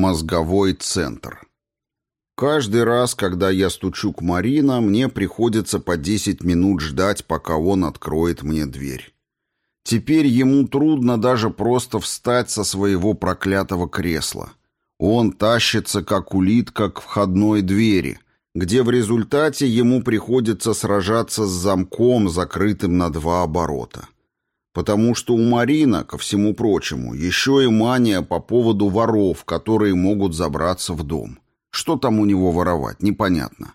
Мозговой центр. Каждый раз, когда я стучу к Марина, мне приходится по 10 минут ждать, пока он откроет мне дверь. Теперь ему трудно даже просто встать со своего проклятого кресла. Он тащится, как улитка, к входной двери, где в результате ему приходится сражаться с замком, закрытым на два оборота. Потому что у Марина, ко всему прочему, еще и мания по поводу воров, которые могут забраться в дом. Что там у него воровать, непонятно.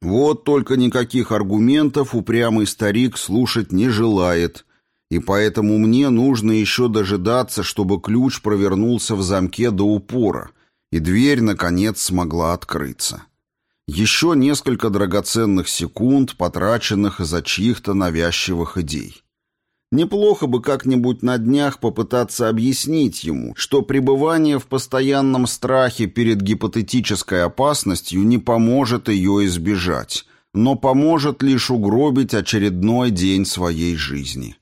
Вот только никаких аргументов упрямый старик слушать не желает, и поэтому мне нужно еще дожидаться, чтобы ключ провернулся в замке до упора, и дверь, наконец, смогла открыться. Еще несколько драгоценных секунд, потраченных из-за чьих-то навязчивых идей. Неплохо бы как-нибудь на днях попытаться объяснить ему, что пребывание в постоянном страхе перед гипотетической опасностью не поможет ее избежать, но поможет лишь угробить очередной день своей жизни.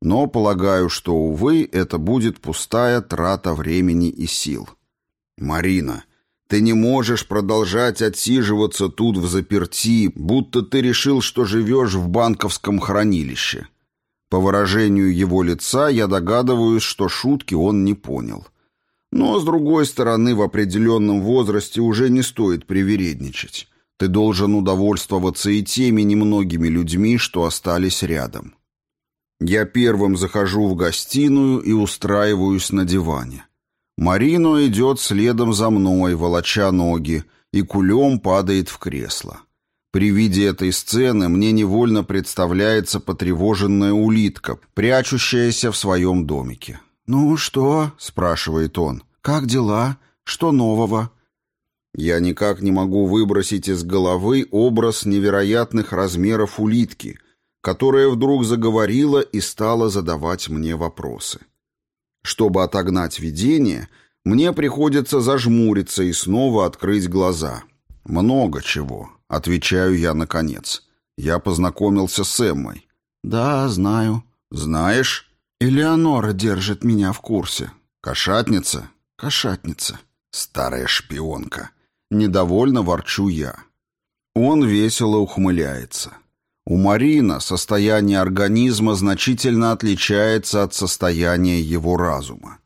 Но полагаю, что, увы, это будет пустая трата времени и сил. «Марина, ты не можешь продолжать отсиживаться тут в заперти, будто ты решил, что живешь в банковском хранилище». По выражению его лица я догадываюсь, что шутки он не понял. Но, с другой стороны, в определенном возрасте уже не стоит привередничать. Ты должен удовольствоваться и теми немногими людьми, что остались рядом. Я первым захожу в гостиную и устраиваюсь на диване. Марино идет следом за мной, волоча ноги, и кулем падает в кресло. При виде этой сцены мне невольно представляется потревоженная улитка, прячущаяся в своем домике. «Ну что?» — спрашивает он. «Как дела? Что нового?» Я никак не могу выбросить из головы образ невероятных размеров улитки, которая вдруг заговорила и стала задавать мне вопросы. Чтобы отогнать видение, мне приходится зажмуриться и снова открыть глаза. Много чего. Отвечаю я наконец. Я познакомился с Эммой. «Да, знаю». «Знаешь?» «Элеонора держит меня в курсе». «Кошатница?» «Кошатница». «Старая шпионка». Недовольно ворчу я. Он весело ухмыляется. У Марина состояние организма значительно отличается от состояния его разума.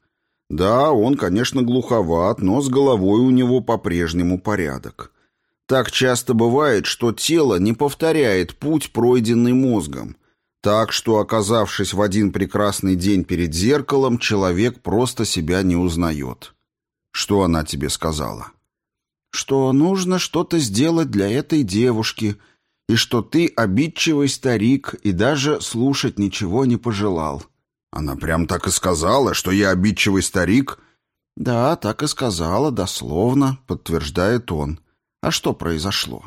Да, он, конечно, глуховат, но с головой у него по-прежнему порядок. Так часто бывает, что тело не повторяет путь, пройденный мозгом. Так что, оказавшись в один прекрасный день перед зеркалом, человек просто себя не узнает. Что она тебе сказала? Что нужно что-то сделать для этой девушки, и что ты обидчивый старик и даже слушать ничего не пожелал. Она прям так и сказала, что я обидчивый старик? Да, так и сказала, дословно, подтверждает он. А что произошло?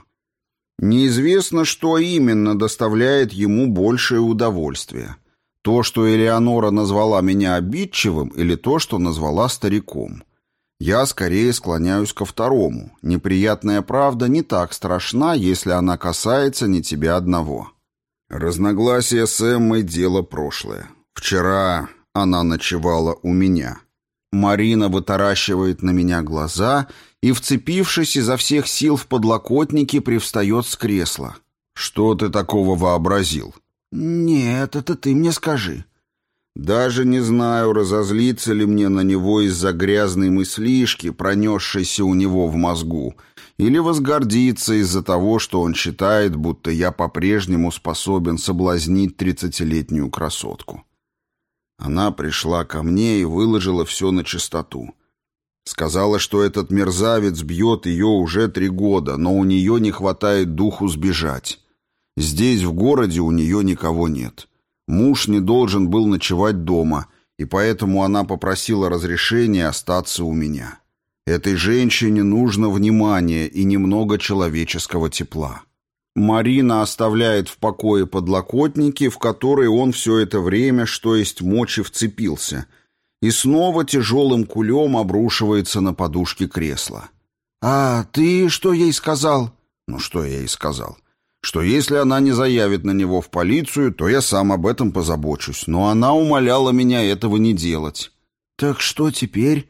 Неизвестно, что именно доставляет ему большее удовольствие. То, что Элеонора назвала меня обидчивым, или то, что назвала стариком. Я скорее склоняюсь ко второму. Неприятная правда не так страшна, если она касается не тебя одного. Разногласия с Эммой — дело прошлое. Вчера она ночевала у меня. Марина вытаращивает на меня глаза и, вцепившись изо всех сил в подлокотники, привстает с кресла. «Что ты такого вообразил?» «Нет, это ты мне скажи». Даже не знаю, разозлиться ли мне на него из-за грязной мыслишки, пронесшейся у него в мозгу, или возгордиться из-за того, что он считает, будто я по-прежнему способен соблазнить тридцатилетнюю красотку. Она пришла ко мне и выложила все на чистоту. Сказала, что этот мерзавец бьет ее уже три года, но у нее не хватает духу сбежать. Здесь, в городе, у нее никого нет. Муж не должен был ночевать дома, и поэтому она попросила разрешения остаться у меня. Этой женщине нужно внимание и немного человеческого тепла. Марина оставляет в покое подлокотники, в которые он все это время, что есть мочи, вцепился — и снова тяжелым кулем обрушивается на подушки кресла. «А ты что ей сказал?» «Ну, что я ей сказал?» «Что если она не заявит на него в полицию, то я сам об этом позабочусь. Но она умоляла меня этого не делать». «Так что теперь?»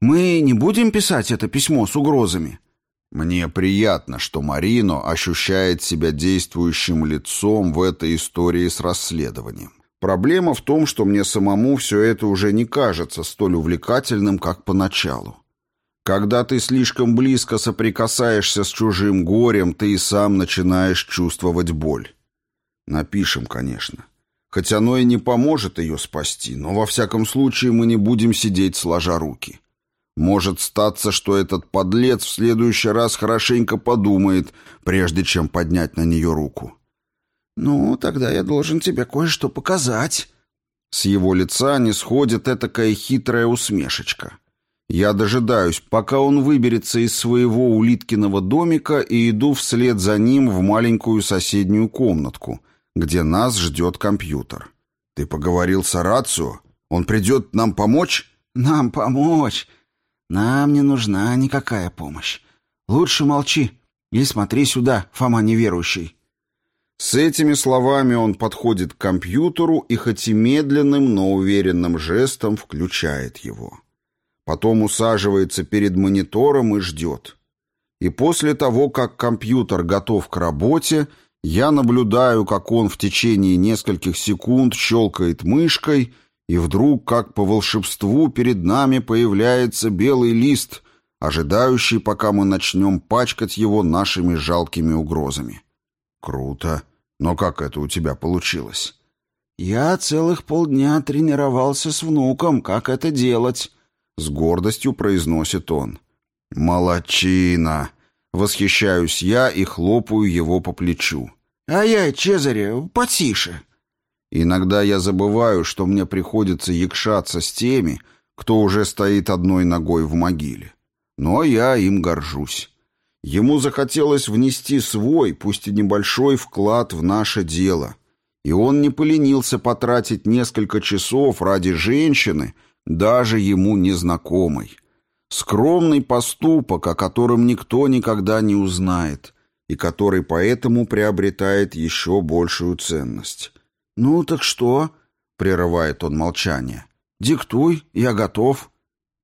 Мы не будем писать это письмо с угрозами?» Мне приятно, что Марино ощущает себя действующим лицом в этой истории с расследованием. Проблема в том, что мне самому все это уже не кажется столь увлекательным, как поначалу. Когда ты слишком близко соприкасаешься с чужим горем, ты и сам начинаешь чувствовать боль. Напишем, конечно. Хоть оно и не поможет ее спасти, но во всяком случае мы не будем сидеть сложа руки. Может статься, что этот подлец в следующий раз хорошенько подумает, прежде чем поднять на нее руку. «Ну, тогда я должен тебе кое-что показать». С его лица не сходит этакая хитрая усмешечка. Я дожидаюсь, пока он выберется из своего улиткиного домика и иду вслед за ним в маленькую соседнюю комнатку, где нас ждет компьютер. «Ты поговорил с Орацио? Он придет нам помочь?» «Нам помочь? Нам не нужна никакая помощь. Лучше молчи и смотри сюда, Фома неверующий». С этими словами он подходит к компьютеру и хоть и медленным, но уверенным жестом включает его. Потом усаживается перед монитором и ждет. И после того, как компьютер готов к работе, я наблюдаю, как он в течение нескольких секунд щелкает мышкой, и вдруг, как по волшебству, перед нами появляется белый лист, ожидающий, пока мы начнем пачкать его нашими жалкими угрозами. Круто. Но как это у тебя получилось? Я целых полдня тренировался с внуком, как это делать, с гордостью произносит он. Молодчина. Восхищаюсь я и хлопаю его по плечу. Ай-ай, Чезаре, потише. Иногда я забываю, что мне приходится якшаться с теми, кто уже стоит одной ногой в могиле. Но я им горжусь. Ему захотелось внести свой, пусть и небольшой, вклад в наше дело. И он не поленился потратить несколько часов ради женщины, даже ему незнакомой. Скромный поступок, о котором никто никогда не узнает, и который поэтому приобретает еще большую ценность. «Ну так что?» — прерывает он молчание. «Диктуй, я готов».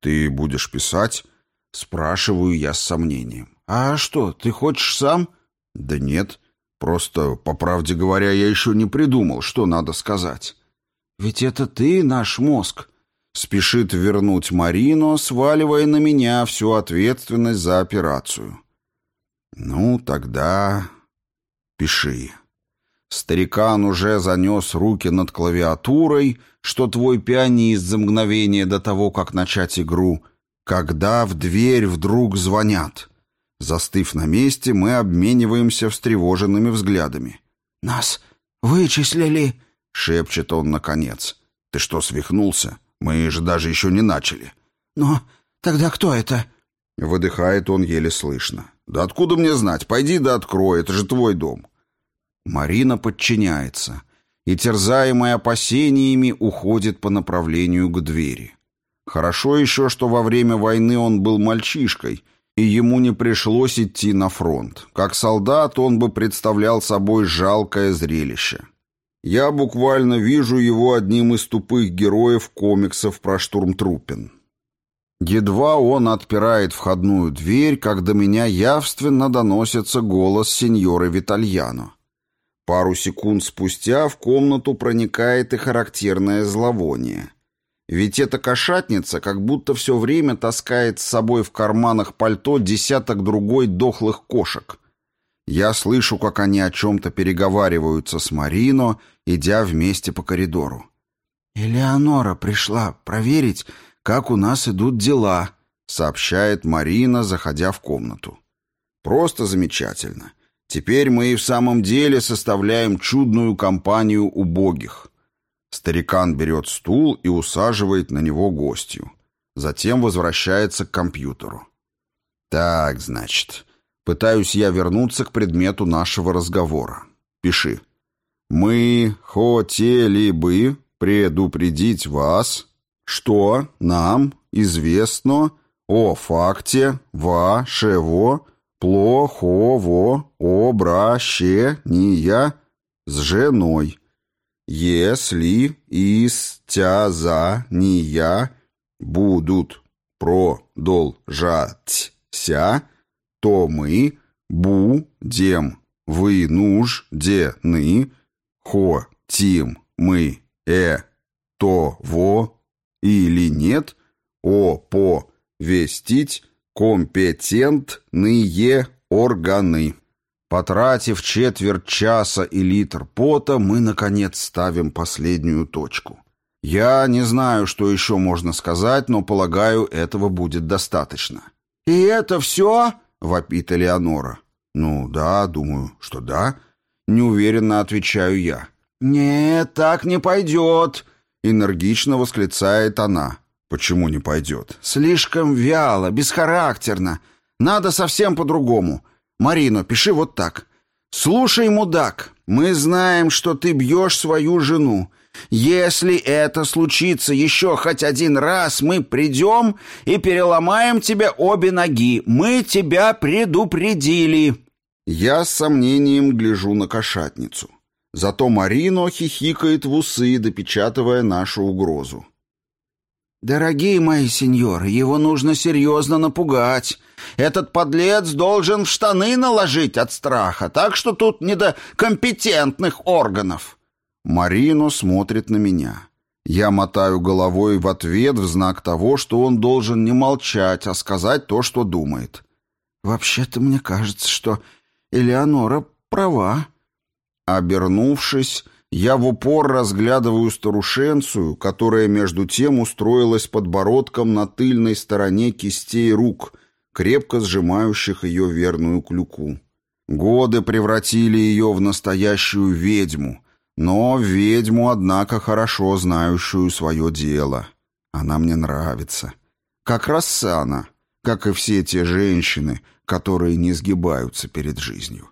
«Ты будешь писать?» — спрашиваю я с сомнением. «А что, ты хочешь сам?» «Да нет. Просто, по правде говоря, я еще не придумал, что надо сказать». «Ведь это ты наш мозг», — спешит вернуть Марино, сваливая на меня всю ответственность за операцию. «Ну, тогда пиши». Старикан уже занес руки над клавиатурой, что твой пианист за мгновение до того, как начать игру, когда в дверь вдруг звонят. Застыв на месте, мы обмениваемся встревоженными взглядами. «Нас вычислили!» — шепчет он наконец. «Ты что, свихнулся? Мы же даже еще не начали». «Но тогда кто это?» Выдыхает он еле слышно. «Да откуда мне знать? Пойди да открой, это же твой дом». Марина подчиняется и, терзаемая опасениями, уходит по направлению к двери. Хорошо еще, что во время войны он был мальчишкой — и ему не пришлось идти на фронт. Как солдат он бы представлял собой жалкое зрелище. Я буквально вижу его одним из тупых героев комиксов про штурмтруппен. Едва он отпирает входную дверь, как до меня явственно доносится голос сеньоры Витальяно. Пару секунд спустя в комнату проникает и характерное зловоние. Ведь эта кошатница как будто все время таскает с собой в карманах пальто десяток другой дохлых кошек. Я слышу, как они о чем-то переговариваются с Марино, идя вместе по коридору. «Элеонора пришла проверить, как у нас идут дела», — сообщает Марина, заходя в комнату. «Просто замечательно. Теперь мы и в самом деле составляем чудную компанию убогих». Старикан берет стул и усаживает на него гостью. Затем возвращается к компьютеру. «Так, значит, пытаюсь я вернуться к предмету нашего разговора. Пиши. Мы хотели бы предупредить вас, что нам известно о факте вашего плохого обращения с женой» если истязания будут продолжаться, то мы будем вынуждены хотим мы э то во или нет оповестить компетентные органы. Потратив четверть часа и литр пота, мы, наконец, ставим последнюю точку. Я не знаю, что еще можно сказать, но, полагаю, этого будет достаточно. «И это все?» — вопит Элеонора. «Ну да, думаю, что да». Неуверенно отвечаю я. «Нет, так не пойдет», — энергично восклицает она. «Почему не пойдет?» «Слишком вяло, бесхарактерно. Надо совсем по-другому. Марино, пиши вот так. «Слушай, мудак, мы знаем, что ты бьешь свою жену. Если это случится еще хоть один раз, мы придем и переломаем тебе обе ноги. Мы тебя предупредили». Я с сомнением гляжу на кошатницу. Зато Марино хихикает в усы, допечатывая нашу угрозу. «Дорогие мои сеньоры, его нужно серьезно напугать. Этот подлец должен в штаны наложить от страха, так что тут не до компетентных органов». Марино смотрит на меня. Я мотаю головой в ответ в знак того, что он должен не молчать, а сказать то, что думает. «Вообще-то мне кажется, что Элеонора права». Обернувшись, я в упор разглядываю старушенцию, которая между тем устроилась подбородком на тыльной стороне кистей рук, крепко сжимающих ее верную клюку. Годы превратили ее в настоящую ведьму, но ведьму, однако, хорошо знающую свое дело. Она мне нравится. Как Рассана, как и все те женщины, которые не сгибаются перед жизнью.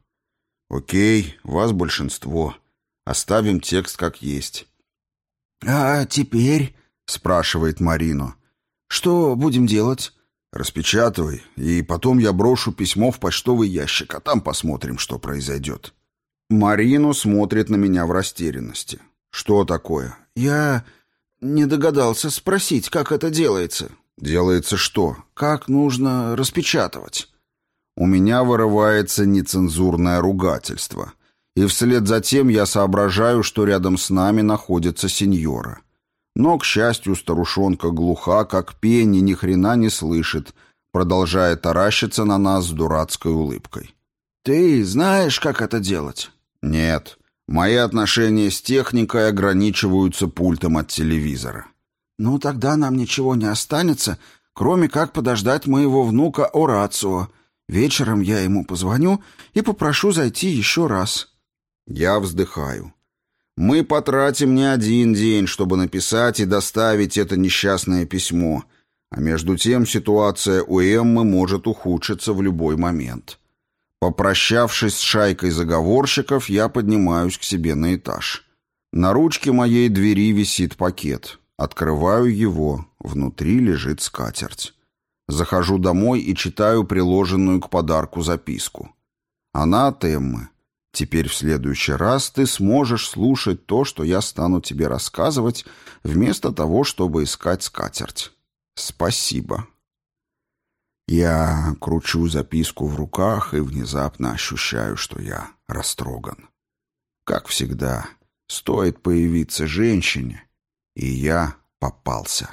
Окей, вас большинство. Оставим текст как есть. «А теперь?» — спрашивает Марино. «Что будем делать?» «Распечатывай, и потом я брошу письмо в почтовый ящик, а там посмотрим, что произойдет». Марино смотрит на меня в растерянности. «Что такое?» «Я не догадался спросить, как это делается». «Делается что?» «Как нужно распечатывать?» У меня вырывается нецензурное ругательство — и вслед за тем я соображаю, что рядом с нами находится сеньора. Но, к счастью, старушонка глуха, как пень, и ни хрена не слышит, продолжая таращиться на нас с дурацкой улыбкой. «Ты знаешь, как это делать?» «Нет. Мои отношения с техникой ограничиваются пультом от телевизора». «Ну, тогда нам ничего не останется, кроме как подождать моего внука Орацио. Вечером я ему позвоню и попрошу зайти еще раз». Я вздыхаю. Мы потратим не один день, чтобы написать и доставить это несчастное письмо, а между тем ситуация у Эммы может ухудшиться в любой момент. Попрощавшись с шайкой заговорщиков, я поднимаюсь к себе на этаж. На ручке моей двери висит пакет. Открываю его, внутри лежит скатерть. Захожу домой и читаю приложенную к подарку записку. Она от Эммы. Теперь в следующий раз ты сможешь слушать то, что я стану тебе рассказывать, вместо того, чтобы искать скатерть. Спасибо. Я кручу записку в руках и внезапно ощущаю, что я растроган. Как всегда, стоит появиться женщине, и я попался.